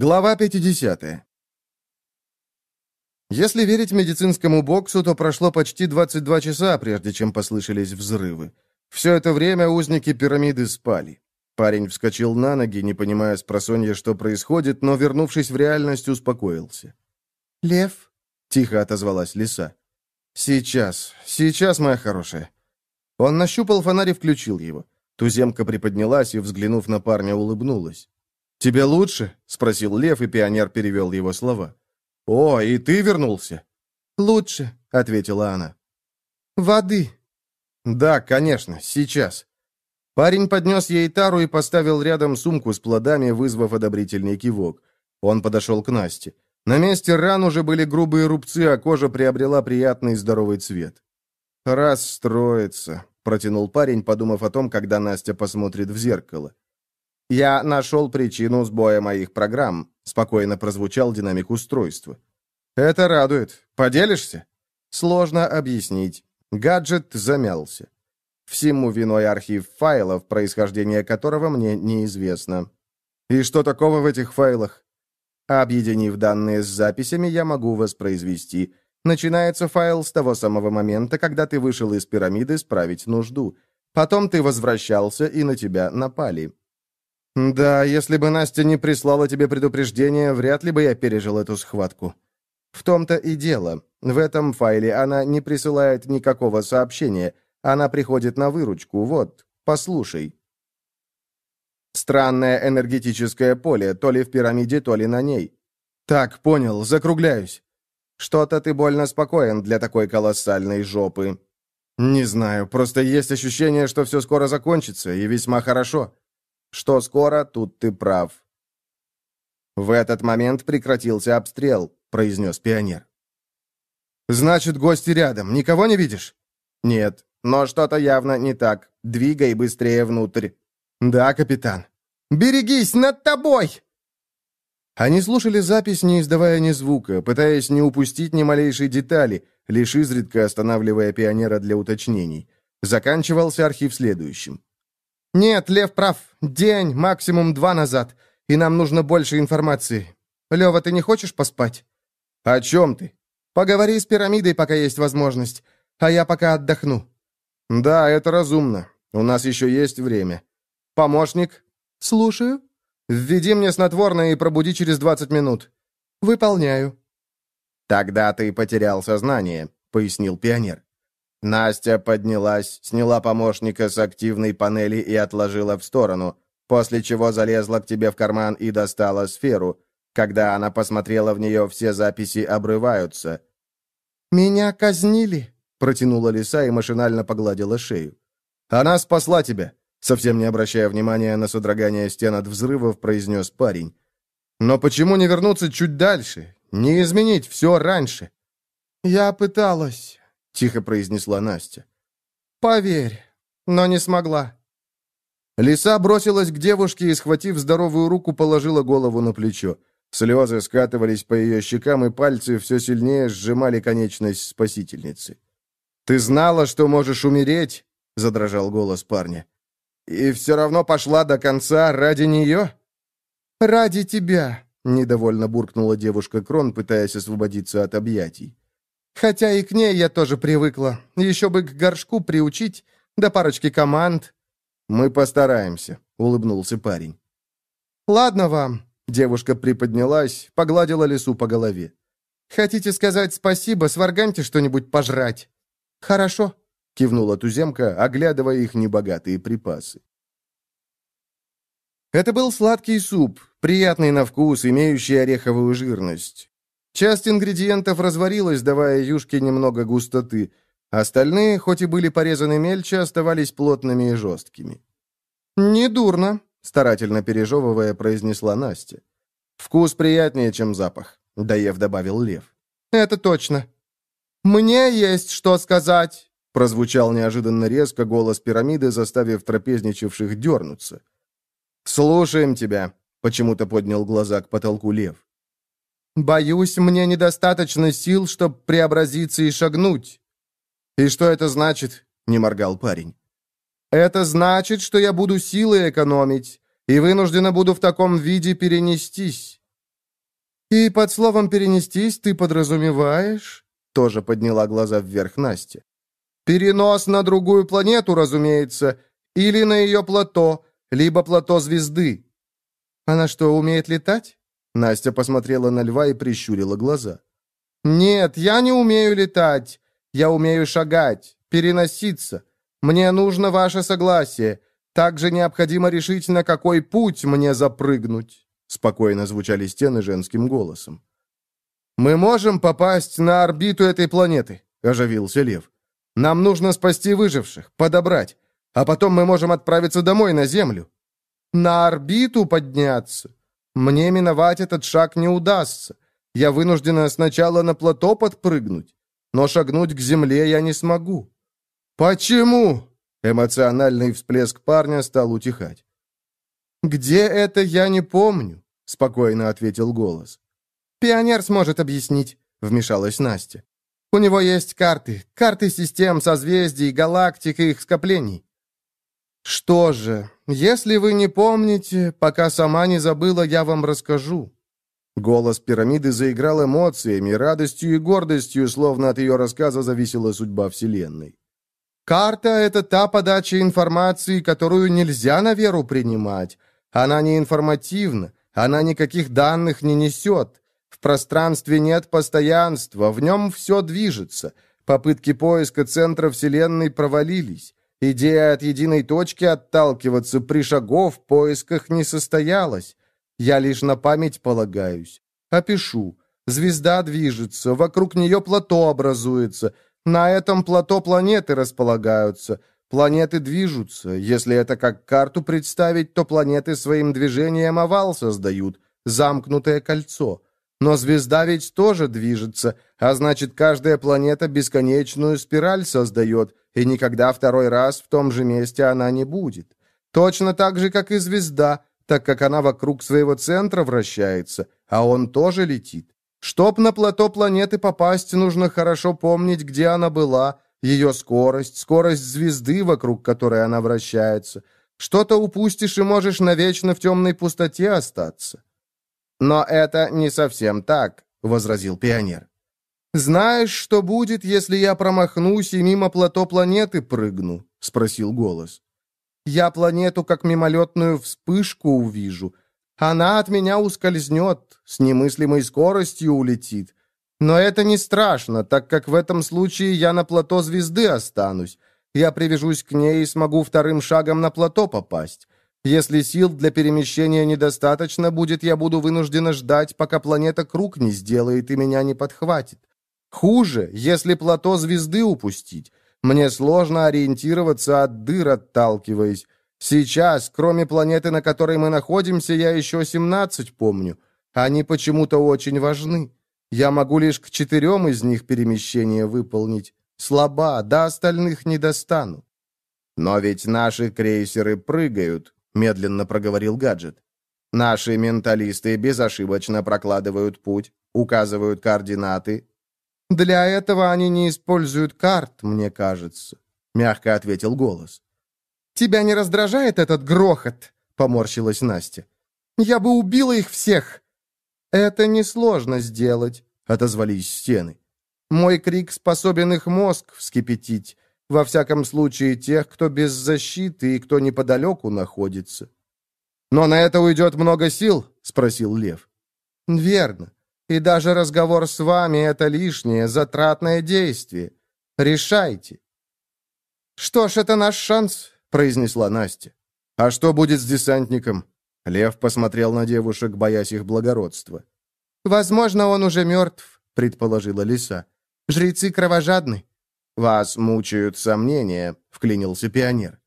Глава 50. Если верить медицинскому боксу, то прошло почти 22 часа, прежде чем послышались взрывы. Все это время узники пирамиды спали. Парень вскочил на ноги, не понимая с просонья, что происходит, но, вернувшись в реальность, успокоился. «Лев?» — тихо отозвалась лиса. «Сейчас, сейчас, моя хорошая». Он нащупал фонарь и включил его. Туземка приподнялась и, взглянув на парня, улыбнулась. «Тебе лучше?» — спросил Лев, и пионер перевел его слова. «О, и ты вернулся?» «Лучше», — ответила она. «Воды». «Да, конечно, сейчас». Парень поднес ей тару и поставил рядом сумку с плодами, вызвав одобрительный кивок. Он подошел к Насте. На месте ран уже были грубые рубцы, а кожа приобрела приятный здоровый цвет. «Расстроится», — протянул парень, подумав о том, когда Настя посмотрит в зеркало. «Я нашел причину сбоя моих программ», — спокойно прозвучал динамик устройства. «Это радует. Поделишься?» «Сложно объяснить. Гаджет замялся. Всему виной архив файлов, происхождение которого мне неизвестно. И что такого в этих файлах? Объединив данные с записями, я могу воспроизвести. Начинается файл с того самого момента, когда ты вышел из пирамиды справить нужду. Потом ты возвращался, и на тебя напали. «Да, если бы Настя не прислала тебе предупреждение, вряд ли бы я пережил эту схватку». «В том-то и дело. В этом файле она не присылает никакого сообщения. Она приходит на выручку. Вот, послушай». Странное энергетическое поле, то ли в пирамиде, то ли на ней. «Так, понял, закругляюсь». «Что-то ты больно спокоен для такой колоссальной жопы». «Не знаю, просто есть ощущение, что все скоро закончится, и весьма хорошо». Что скоро, тут ты прав. В этот момент прекратился обстрел, произнес пионер. Значит, гости рядом. Никого не видишь? Нет, но что-то явно не так. Двигай быстрее внутрь. Да, капитан. Берегись, над тобой! Они слушали запись, не издавая ни звука, пытаясь не упустить ни малейшей детали, лишь изредка останавливая пионера для уточнений. Заканчивался архив следующим. «Нет, Лев прав. День, максимум два назад. И нам нужно больше информации. Лева, ты не хочешь поспать?» «О чем ты?» «Поговори с пирамидой, пока есть возможность. А я пока отдохну». «Да, это разумно. У нас еще есть время. Помощник?» «Слушаю». «Введи мне снотворное и пробуди через 20 минут». «Выполняю». «Тогда ты потерял сознание», — пояснил пионер. Настя поднялась, сняла помощника с активной панели и отложила в сторону, после чего залезла к тебе в карман и достала сферу. Когда она посмотрела в нее, все записи обрываются. «Меня казнили», — протянула лиса и машинально погладила шею. «Она спасла тебя», — совсем не обращая внимания на содрогание стен от взрывов, произнес парень. «Но почему не вернуться чуть дальше? Не изменить все раньше?» «Я пыталась», — тихо произнесла Настя. «Поверь, но не смогла». Лиса бросилась к девушке и, схватив здоровую руку, положила голову на плечо. Слезы скатывались по ее щекам, и пальцы все сильнее сжимали конечность спасительницы. «Ты знала, что можешь умереть?» — задрожал голос парня. «И все равно пошла до конца ради нее?» «Ради тебя», — недовольно буркнула девушка Крон, пытаясь освободиться от объятий. Хотя и к ней я тоже привыкла. Еще бы к горшку приучить, да парочки команд». «Мы постараемся», — улыбнулся парень. «Ладно вам». Девушка приподнялась, погладила лису по голове. «Хотите сказать спасибо, сварганьте что-нибудь пожрать?» «Хорошо», — кивнула туземка, оглядывая их небогатые припасы. Это был сладкий суп, приятный на вкус, имеющий ореховую жирность. Часть ингредиентов разварилась, давая юшке немного густоты. Остальные, хоть и были порезаны мельче, оставались плотными и жесткими. «Недурно», — старательно пережевывая, произнесла Настя. «Вкус приятнее, чем запах», — доев добавил Лев. «Это точно». «Мне есть что сказать», — прозвучал неожиданно резко голос пирамиды, заставив трапезничавших дернуться. «Слушаем тебя», — почему-то поднял глаза к потолку Лев. Боюсь, мне недостаточно сил, чтобы преобразиться и шагнуть. И что это значит? Не моргал парень. Это значит, что я буду силы экономить и вынуждена буду в таком виде перенестись. «И под словом «перенестись» ты подразумеваешь?» Тоже подняла глаза вверх Настя. «Перенос на другую планету, разумеется, или на ее плато, либо плато звезды». «Она что, умеет летать?» Настя посмотрела на льва и прищурила глаза. «Нет, я не умею летать. Я умею шагать, переноситься. Мне нужно ваше согласие. Также необходимо решить, на какой путь мне запрыгнуть». Спокойно звучали стены женским голосом. «Мы можем попасть на орбиту этой планеты», — оживился Лев. «Нам нужно спасти выживших, подобрать, а потом мы можем отправиться домой, на Землю». «На орбиту подняться? Мне миновать этот шаг не удастся. Я вынуждена сначала на плато подпрыгнуть, но шагнуть к Земле я не смогу». «Почему?» Эмоциональный всплеск парня стал утихать. «Где это, я не помню», — спокойно ответил голос. «Пионер сможет объяснить», — вмешалась Настя. «У него есть карты, карты систем, созвездий, галактик и их скоплений». «Что же, если вы не помните, пока сама не забыла, я вам расскажу». Голос пирамиды заиграл эмоциями, радостью и гордостью, словно от ее рассказа зависела судьба Вселенной. Карта — это та подача информации, которую нельзя на веру принимать. Она не информативна, она никаких данных не несет. В пространстве нет постоянства, в нем все движется. Попытки поиска центра Вселенной провалились. Идея от единой точки отталкиваться при шагов в поисках не состоялась. Я лишь на память полагаюсь. Опишу. Звезда движется, вокруг нее плато образуется — на этом плато планеты располагаются. Планеты движутся. Если это как карту представить, то планеты своим движением овал создают, замкнутое кольцо. Но звезда ведь тоже движется, а значит, каждая планета бесконечную спираль создает, и никогда второй раз в том же месте она не будет. Точно так же, как и звезда, так как она вокруг своего центра вращается, а он тоже летит. Чтоб на плато планеты попасть, нужно хорошо помнить, где она была, ее скорость, скорость звезды, вокруг которой она вращается. Что-то упустишь и можешь навечно в темной пустоте остаться. «Но это не совсем так», — возразил пионер. «Знаешь, что будет, если я промахнусь и мимо плато планеты прыгну?» — спросил голос. «Я планету как мимолетную вспышку увижу, она от меня ускользнет, с немыслимой скоростью улетит. Но это не страшно, так как в этом случае я на плато звезды останусь. Я привяжусь к ней и смогу вторым шагом на плато попасть. Если сил для перемещения недостаточно будет, я буду вынуждена ждать, пока планета круг не сделает и меня не подхватит. Хуже, если плато звезды упустить. Мне сложно ориентироваться от дыр, отталкиваясь. Сейчас, кроме планеты, на которой мы находимся, я еще 17 помню. Они почему-то очень важны. Я могу лишь к четырем из них перемещение выполнить. Слаба, до остальных не достану. Но ведь наши крейсеры прыгают, медленно проговорил гаджет. Наши менталисты безошибочно прокладывают путь, указывают координаты. Для этого они не используют карт, мне кажется, мягко ответил голос. «Тебя не раздражает этот грохот?» — поморщилась Настя. «Я бы убила их всех!» «Это несложно сделать», — отозвались стены. «Мой крик способен их мозг вскипятить, во всяком случае тех, кто без защиты и кто неподалеку находится». «Но на это уйдет много сил?» — спросил Лев. «Верно. И даже разговор с вами — это лишнее, затратное действие. Решайте». «Что ж, это наш шанс. — произнесла Настя. «А что будет с десантником?» Лев посмотрел на девушек, боясь их благородства. «Возможно, он уже мертв», — предположила лиса. «Жрецы кровожадны». «Вас мучают сомнения», — вклинился пионер.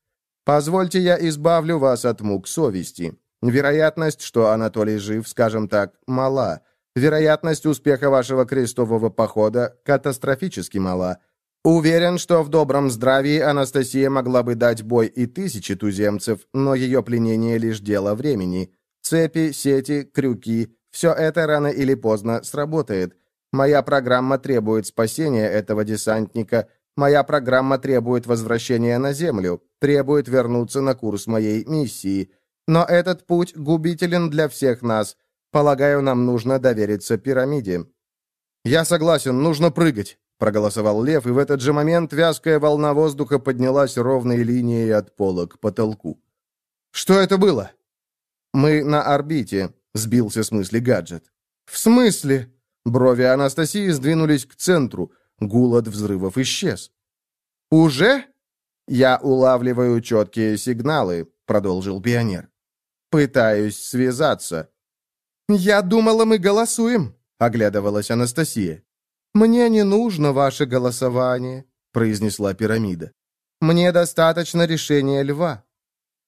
«Позвольте я избавлю вас от мук совести. Вероятность, что Анатолий жив, скажем так, мала. Вероятность успеха вашего крестового похода катастрофически мала. Уверен, что в добром здравии Анастасия могла бы дать бой и тысячи туземцев, но ее пленение лишь дело времени. Цепи, сети, крюки – все это рано или поздно сработает. Моя программа требует спасения этого десантника. Моя программа требует возвращения на Землю, требует вернуться на курс моей миссии. Но этот путь губителен для всех нас. Полагаю, нам нужно довериться пирамиде». «Я согласен, нужно прыгать», — проголосовал Лев, и в этот же момент вязкая волна воздуха поднялась ровной линией от пола к потолку. «Что это было?» «Мы на орбите», — сбился с мысли гаджет. «В смысле?» Брови Анастасии сдвинулись к центру. Гул от взрывов исчез. «Уже?» «Я улавливаю четкие сигналы», — продолжил пионер. «Пытаюсь связаться». «Я думала, мы голосуем», — оглядывалась Анастасия. «Мне не нужно ваше голосование», — произнесла пирамида. «Мне достаточно решения льва».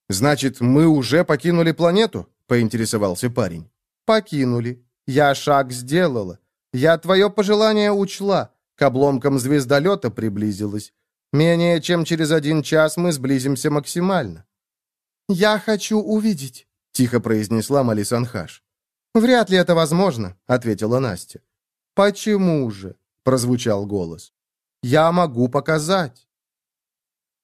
«Значит, мы уже покинули планету?» — поинтересовался парень. «Покинули. Я шаг сделала. Я твое пожелание учла. К обломкам звездолета приблизилась. Менее чем через один час мы сблизимся максимально». «Я хочу увидеть», — тихо произнесла Малисанхаш. «Вряд ли это возможно», — ответила Настя. «Почему же?» — прозвучал голос. «Я могу показать».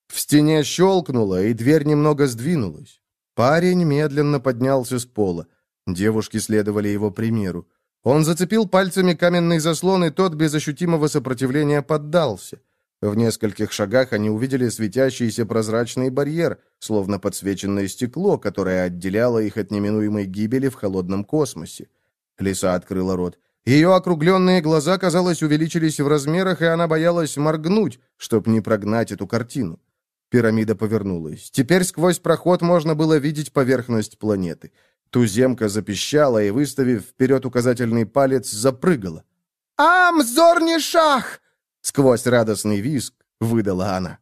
В стене щелкнуло, и дверь немного сдвинулась. Парень медленно поднялся с пола. Девушки следовали его примеру. Он зацепил пальцами каменный заслон, и тот без ощутимого сопротивления поддался. В нескольких шагах они увидели светящийся прозрачный барьер, словно подсвеченное стекло, которое отделяло их от неминуемой гибели в холодном космосе. Лиса открыла рот. Ее округленные глаза, казалось, увеличились в размерах, и она боялась моргнуть, чтобы не прогнать эту картину. Пирамида повернулась. Теперь сквозь проход можно было видеть поверхность планеты. Туземка запищала и, выставив вперед указательный палец, запрыгала. «Ам, зорни шах!» Сквозь радостный визг выдала она.